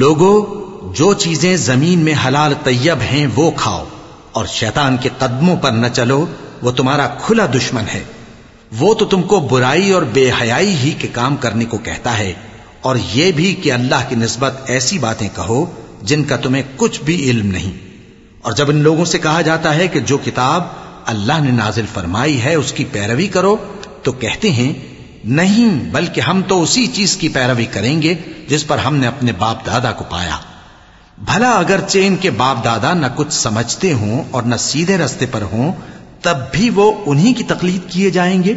लोगो जो चीजें जमीन में हलाल तैयब हैं वो खाओ और शैतान के कदमों पर न चलो वो तुम्हारा खुला दुश्मन है वो तो तुमको बुराई और बेहयाई ही के काम करने को कहता है, और ये भी कि अल्लाह की नस्बत ऐसी बातें कहो, जिनका तुम्हें कुछ भी इल्म नहीं। और जब इन लोगों से कहा जाता है कि जो किताब अल्लाह ने नाजिल फरमाई है, उसकी पैरवी करो तो कहते हैं, नहीं, बल्कि हम तो उसी चीज़ की पैरवी करेंगे, जिस पर हमने अपने बाप दादा को पाया। भला अगरचे इनके बाप दादा न कुछ समझते हों और न सीधे रस्ते पर हों तब भी वो उन्हीं की तकलीद किए जाएंगे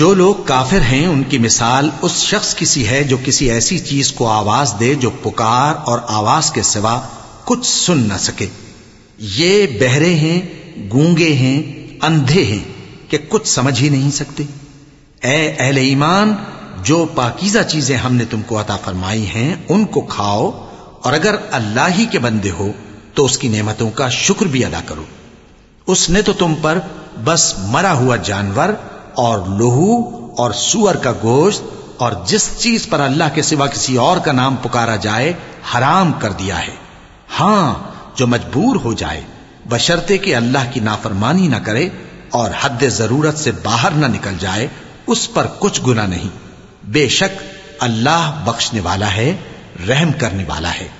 जो लोग काफिर हैं, उनकी मिसाल उस शख्स की सी है जो किसी ऐसी चीज़ को आवाज़ दे जो पुकार और आवाज़ के सिवा कुछ सुन न सके। ये बहरे हैं, गूँगे हैं, अंधे हैं कि कुछ समझ ही नहीं सकते। ए अहले ईमान, जो पाकिजा चीज़ें हमने तुमको अता फरमाई हैं, उनको खाओ और अगर अल्लाह ही के बंदे हो तो उसकी नेमतों का शुक्र भी अदा करो। उसने तो तुम पर बस मरा हुआ जानवर और लोहू और सुअर का गोश्त और जिस चीज़ पर अल्लाह के सिवा किसी और का नाम पुकारा जाए, हराम कर दिया है। हाँ, जो मजबूर हो जाए, बशर्ते कि अल्लाह की नाफरमानी ना करे और हद ज़रूरत से बाहर ना निकल जाए, उस पर कुछ गुना नहीं। बेशक अल्लाह बख्शने वाला है, रहम करने वाला है।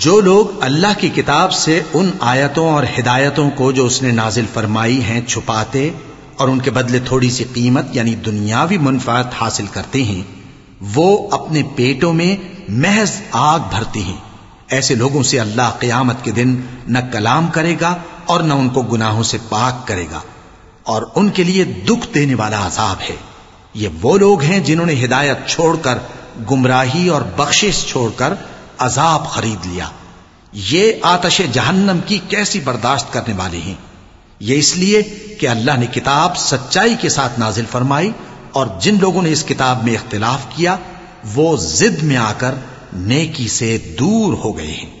जो लोग अल्लाह की किताब से उन आयतों और हिदायतों को जो उसने नाजिल फरमाई हैं छुपाते और उनके बदले थोड़ी सी कीमत, यानी दुनियावी मुनफात हासिल करते हैं, वो अपने पेटों में महज आग भरते हैं। ऐसे लोगों से अल्लाह क्यामत के दिन न कलाम करेगा और न उनको गुनाहों से पाक करेगा। और उनके लिए दुख देने वाला अजाब है। ये वो लोग हैं जिन्होंने हिदायत छोड़कर, गुमराही और बख्शिश छोड़कर अजाब खरीद लिया। ये आतश जहन्नम की कैसी बर्दाश्त करने वाले हैं? ये इसलिए कि अल्लाह ने किताब सच्चाई के साथ नाजिल फरमाई और जिन लोगों ने इस किताब में इख्तिलाफ किया, वो जिद में आकर नेकी से दूर हो गए हैं।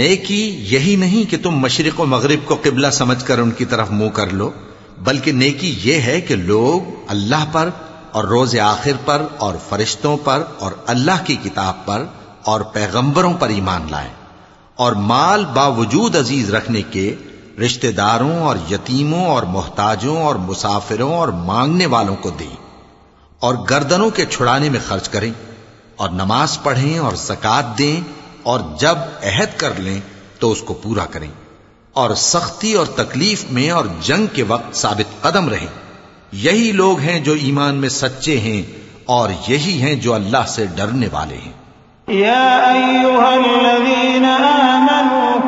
नेकी यही नहीं कि तुम मशरक और मगरिब को किबला समझकर उनकी तरफ मुंह कर लो बल्कि नेकी यह है कि लोग अल्लाह पर और रोज आखिर पर और फरिश्तों पर और अल्लाह की किताब पर और पैगंबरों पर ईमान लाएं और माल बावजूद अजीज रखने के रिश्तेदारों और यतीमों और मोहताजों और मुसाफिरों और मांगने वालों को दें और गर्दनों के छुड़ाने में खर्च करें और नमाज़ पढ़ें और जक़ात दें और जब अहद कर लें तो उसको पूरा करें और सख्ती और तकलीफ़ में और जंग के वक्त साबित कदम रहें। यही लोग हैं जो ईमान में सच्चे हैं और यही हैं जो अल्लाह से डरने वाले हैं। या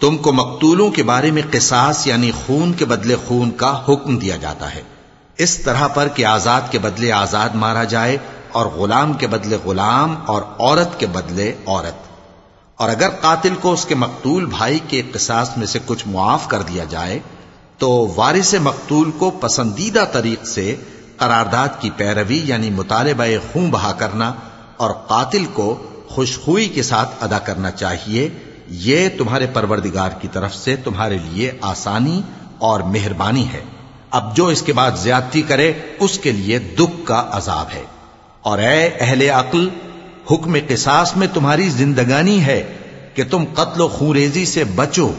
तुमको मकतूलों के बारे में किसास यानी खून के बदले खून का हुक्म दिया जाता है इस तरह पर कि आज़ाद के बदले आज़ाद मारा जाए और गुलाम के बदले गुलाम और औरत के बदले औरत। और अगर कातिल को उसके मकतूल भाई के किसास में से कुछ मुआफ कर दिया जाए तो वारिस मकतूल को पसंदीदा तरीक से करारदाद की पैरवी यानी मुतालबा खून बहा करना और कातिल को खुशखुई के साथ अदा करना चाहिए, ये तुम्हारे परवरदिगार की तरफ़ से तुम्हारे लिए आसानी और मेहरबानी है। अब जो इसके बाद ज्यादती करे, उसके लिए दुख का अजाब है। और ए अहले अक्ल हुक्म किसास में तुम्हारी जिंदगानी है कि तुम कत्लो खूरेजी से बचो।